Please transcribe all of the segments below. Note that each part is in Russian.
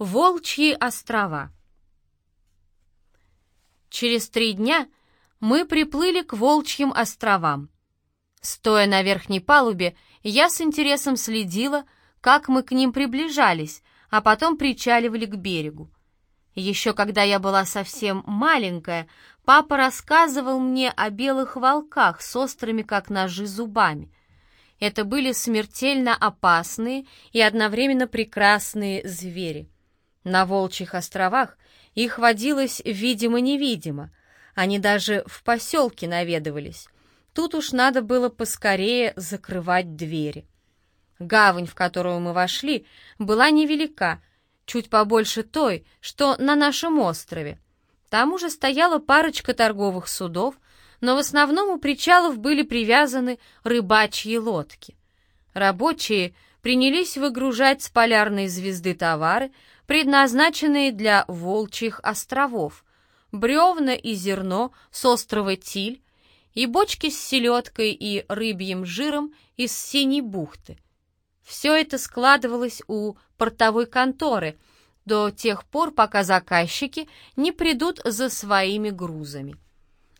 Волчьи острова. Через три дня мы приплыли к Волчьим островам. Стоя на верхней палубе, я с интересом следила, как мы к ним приближались, а потом причаливали к берегу. Еще когда я была совсем маленькая, папа рассказывал мне о белых волках с острыми, как ножи, зубами. Это были смертельно опасные и одновременно прекрасные звери. На Волчьих островах их водилось видимо-невидимо. Они даже в поселке наведывались. Тут уж надо было поскорее закрывать двери. Гавань, в которую мы вошли, была невелика, чуть побольше той, что на нашем острове. Там уже стояла парочка торговых судов, но в основном у причалов были привязаны рыбачьи лодки. Рабочие принялись выгружать с полярной звезды товары, предназначенные для волчьих островов, бревна и зерно с острова Тиль и бочки с селедкой и рыбьим жиром из Синей бухты. Все это складывалось у портовой конторы до тех пор, пока заказчики не придут за своими грузами.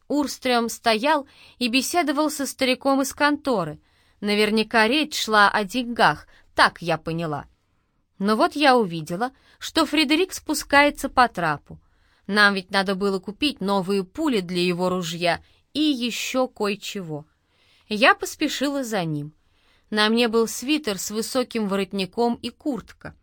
Урстрем стоял и беседовал со стариком из конторы. Наверняка речь шла о деньгах, так я поняла. Но вот я увидела, что Фредерик спускается по трапу. Нам ведь надо было купить новые пули для его ружья и еще кое-чего. Я поспешила за ним. На мне был свитер с высоким воротником и куртка.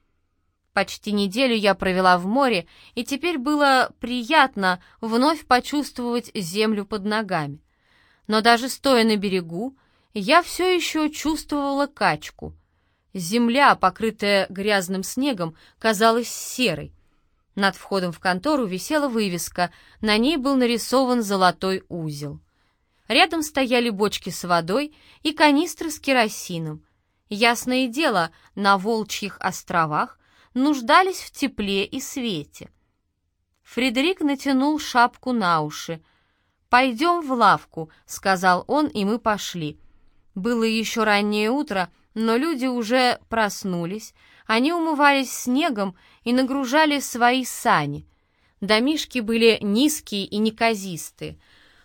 Почти неделю я провела в море, и теперь было приятно вновь почувствовать землю под ногами. Но даже стоя на берегу, я все еще чувствовала качку — Земля, покрытая грязным снегом, казалась серой. Над входом в контору висела вывеска, на ней был нарисован золотой узел. Рядом стояли бочки с водой и канистры с керосином. Ясное дело, на Волчьих островах нуждались в тепле и свете. Фредерик натянул шапку на уши. «Пойдем в лавку», — сказал он, и мы пошли. Было еще раннее утро, но люди уже проснулись, они умывались снегом и нагружали свои сани. Домишки были низкие и неказистые.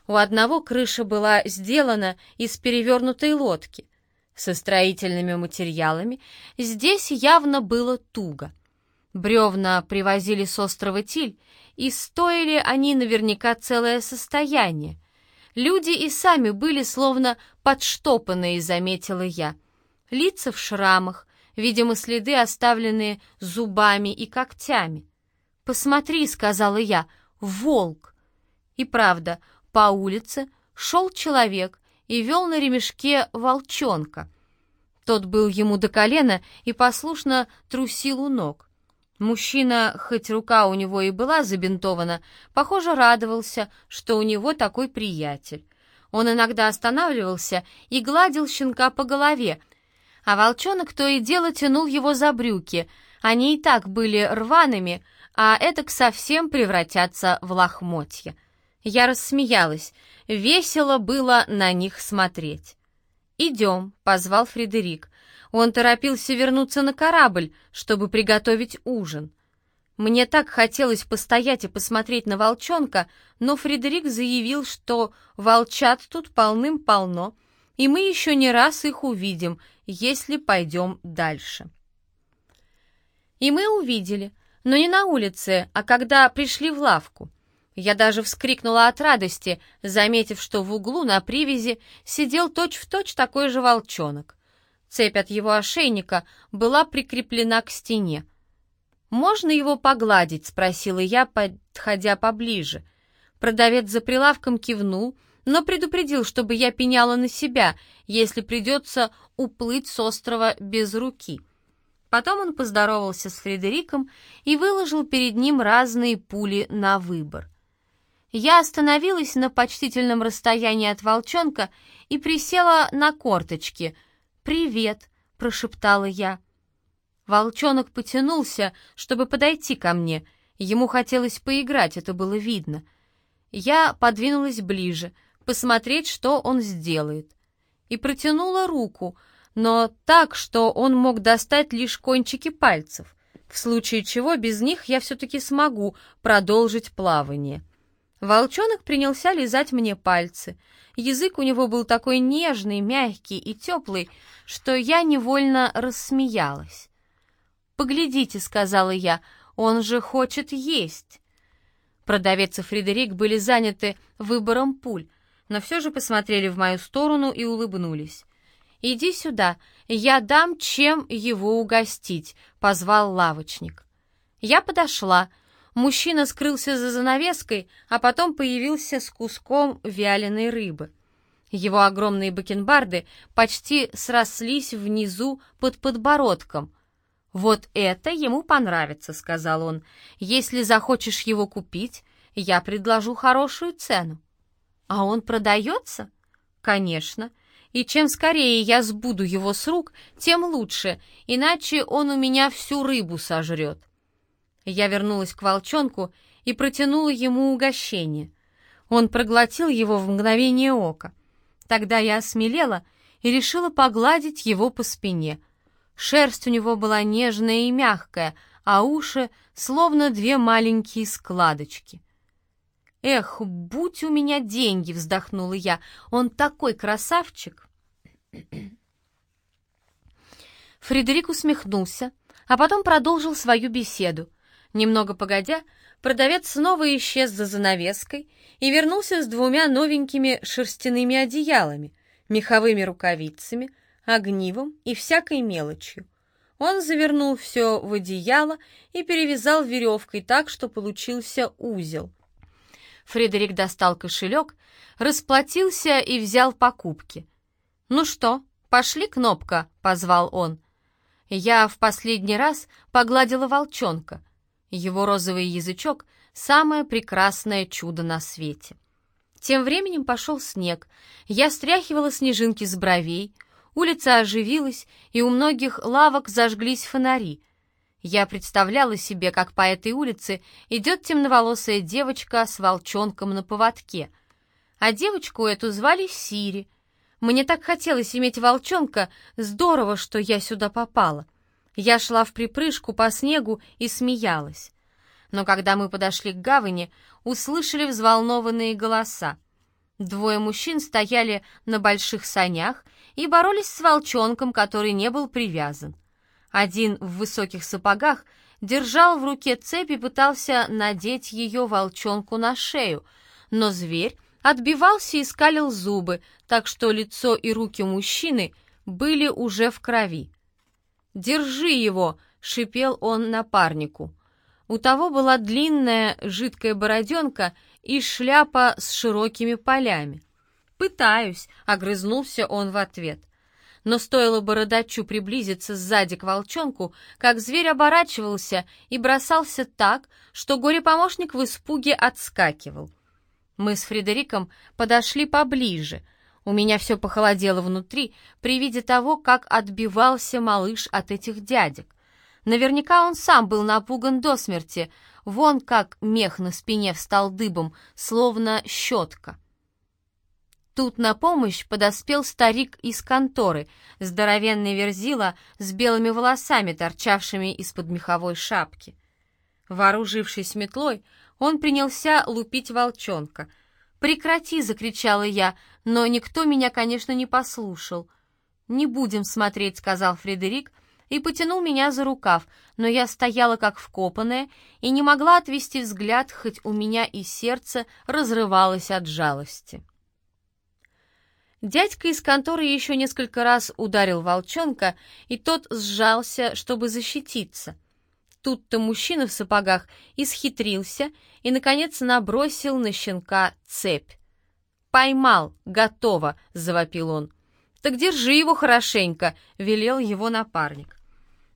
У одного крыша была сделана из перевернутой лодки. Со строительными материалами здесь явно было туго. Бревна привозили с острова Тиль, и стоили они наверняка целое состояние. Люди и сами были словно подштопанные, заметила я лица в шрамах, видимо, следы, оставленные зубами и когтями. «Посмотри», — сказала я, — «волк». И правда, по улице шел человек и вел на ремешке волчонка. Тот был ему до колена и послушно трусил у ног. Мужчина, хоть рука у него и была забинтована, похоже, радовался, что у него такой приятель. Он иногда останавливался и гладил щенка по голове, а волчонок то и дело тянул его за брюки. Они и так были рваными, а этак совсем превратятся в лохмотья. Я рассмеялась. Весело было на них смотреть. «Идем», — позвал Фредерик. Он торопился вернуться на корабль, чтобы приготовить ужин. Мне так хотелось постоять и посмотреть на волчонка, но Фредерик заявил, что волчат тут полным-полно, и мы еще не раз их увидим, если пойдем дальше. И мы увидели, но не на улице, а когда пришли в лавку. Я даже вскрикнула от радости, заметив, что в углу на привязи сидел точь-в-точь точь такой же волчонок. Цепь от его ошейника была прикреплена к стене. «Можно его погладить?» — спросила я, подходя поближе. Продавец за прилавком кивнул — но предупредил, чтобы я пеняла на себя, если придется уплыть с острова без руки. Потом он поздоровался с Фредериком и выложил перед ним разные пули на выбор. Я остановилась на почтительном расстоянии от волчонка и присела на корточки. «Привет», — прошептала я. Волчонок потянулся, чтобы подойти ко мне. Ему хотелось поиграть, это было видно. Я подвинулась ближе — посмотреть, что он сделает. И протянула руку, но так, что он мог достать лишь кончики пальцев. в случае чего без них я все-таки смогу продолжить плавание. Волчонок принялся лизать мне пальцы. Язык у него был такой нежный, мягкий и теплый, что я невольно рассмеялась. «Поглядите», — сказала я, — «он же хочет есть». Продавец и Фредерик были заняты выбором пуль, но все же посмотрели в мою сторону и улыбнулись. «Иди сюда, я дам, чем его угостить», — позвал лавочник. Я подошла, — Мужчина скрылся за занавеской, а потом появился с куском вяленой рыбы. Его огромные бакенбарды почти срослись внизу под подбородком. «Вот это ему понравится», — сказал он. «Если захочешь его купить, я предложу хорошую цену». «А он продается?» «Конечно. И чем скорее я сбуду его с рук, тем лучше, иначе он у меня всю рыбу сожрет». Я вернулась к волчонку и протянула ему угощение. Он проглотил его в мгновение ока. Тогда я осмелела и решила погладить его по спине. Шерсть у него была нежная и мягкая, а уши словно две маленькие складочки. «Эх, будь у меня деньги!» — вздохнула я. «Он такой красавчик!» Фредерик усмехнулся, а потом продолжил свою беседу — Немного погодя, продавец снова исчез за занавеской и вернулся с двумя новенькими шерстяными одеялами, меховыми рукавицами, огнивом и всякой мелочью. Он завернул все в одеяло и перевязал веревкой так, что получился узел. Фредерик достал кошелек, расплатился и взял покупки. «Ну что, пошли, Кнопка?» — позвал он. Я в последний раз погладила волчонка — его розовый язычок — самое прекрасное чудо на свете. Тем временем пошел снег. Я стряхивала снежинки с бровей. Улица оживилась, и у многих лавок зажглись фонари. Я представляла себе, как по этой улице идет темноволосая девочка с волчонком на поводке. А девочку эту звали Сири. Мне так хотелось иметь волчонка, здорово, что я сюда попала. Я шла в припрыжку по снегу и смеялась. Но когда мы подошли к гавани, услышали взволнованные голоса. Двое мужчин стояли на больших санях и боролись с волчонком, который не был привязан. Один в высоких сапогах держал в руке цепь и пытался надеть ее волчонку на шею, но зверь отбивался и скалил зубы, так что лицо и руки мужчины были уже в крови. «Держи его!» — шипел он напарнику. У того была длинная жидкая бороденка и шляпа с широкими полями. «Пытаюсь», — огрызнулся он в ответ. Но стоило бородачу приблизиться сзади к волчонку, как зверь оборачивался и бросался так, что горе-помощник в испуге отскакивал. Мы с Фредериком подошли поближе — у меня все похолодело внутри при виде того, как отбивался малыш от этих дядек. Наверняка он сам был напуган до смерти, вон как мех на спине встал дыбом, словно щетка. Тут на помощь подоспел старик из конторы, здоровенный верзила с белыми волосами, торчавшими из-под меховой шапки. Вооружившись метлой, он принялся лупить волчонка — «Прекрати!» — закричала я, но никто меня, конечно, не послушал. «Не будем смотреть», — сказал Фредерик, и потянул меня за рукав, но я стояла как вкопанная и не могла отвести взгляд, хоть у меня и сердце разрывалось от жалости. Дядька из конторы еще несколько раз ударил волчонка, и тот сжался, чтобы защититься. Тут-то мужчина в сапогах исхитрился и, наконец, набросил на щенка цепь. «Поймал! Готово!» — завопил он. «Так держи его хорошенько!» — велел его напарник.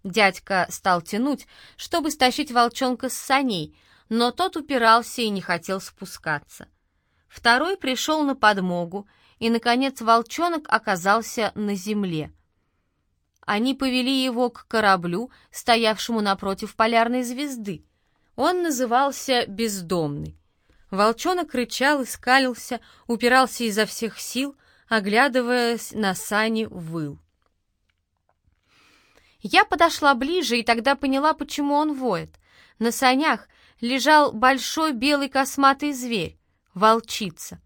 Дядька стал тянуть, чтобы стащить волчонка с саней, но тот упирался и не хотел спускаться. Второй пришел на подмогу, и, наконец, волчонок оказался на земле. Они повели его к кораблю, стоявшему напротив полярной звезды. Он назывался «Бездомный». Волчонок рычал и скалился, упирался изо всех сил, оглядываясь на сани, выл. Я подошла ближе и тогда поняла, почему он воет. На санях лежал большой белый косматый зверь, волчица.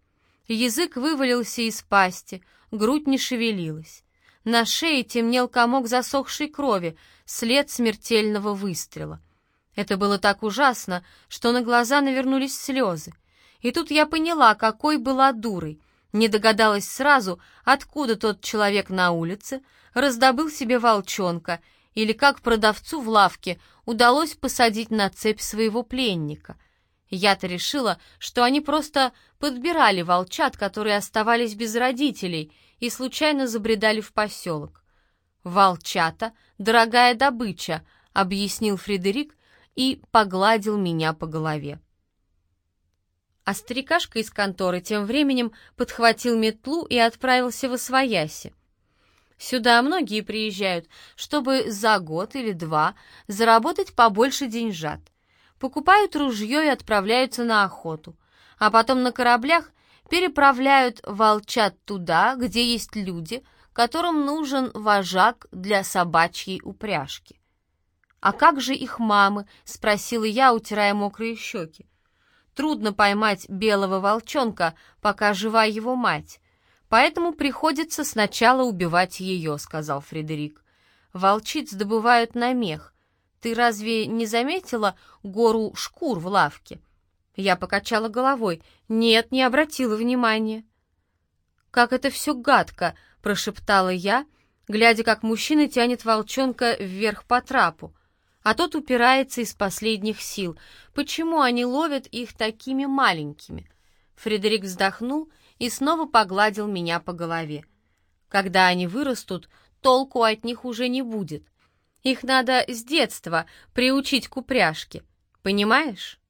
Язык вывалился из пасти, грудь не шевелилась. На шее темнел комок засохшей крови, след смертельного выстрела. Это было так ужасно, что на глаза навернулись слезы. И тут я поняла, какой была дурой. Не догадалась сразу, откуда тот человек на улице раздобыл себе волчонка, или как продавцу в лавке удалось посадить на цепь своего пленника. Я-то решила, что они просто подбирали волчат, которые оставались без родителей, и случайно забредали в поселок. «Волчата — дорогая добыча», — объяснил Фредерик и погладил меня по голове. А старикашка из конторы тем временем подхватил метлу и отправился в Освояси. Сюда многие приезжают, чтобы за год или два заработать побольше деньжат. Покупают ружье и отправляются на охоту. А потом на кораблях переправляют волчат туда, где есть люди, которым нужен вожак для собачьей упряжки. «А как же их мамы?» — спросила я, утирая мокрые щеки. «Трудно поймать белого волчонка, пока жива его мать, поэтому приходится сначала убивать ее», — сказал Фредерик. «Волчиц добывают на мех. Ты разве не заметила гору шкур в лавке?» Я покачала головой. Нет, не обратила внимания. «Как это все гадко!» — прошептала я, глядя, как мужчина тянет волчонка вверх по трапу, а тот упирается из последних сил. Почему они ловят их такими маленькими? Фредерик вздохнул и снова погладил меня по голове. Когда они вырастут, толку от них уже не будет. Их надо с детства приучить к упряжке. Понимаешь?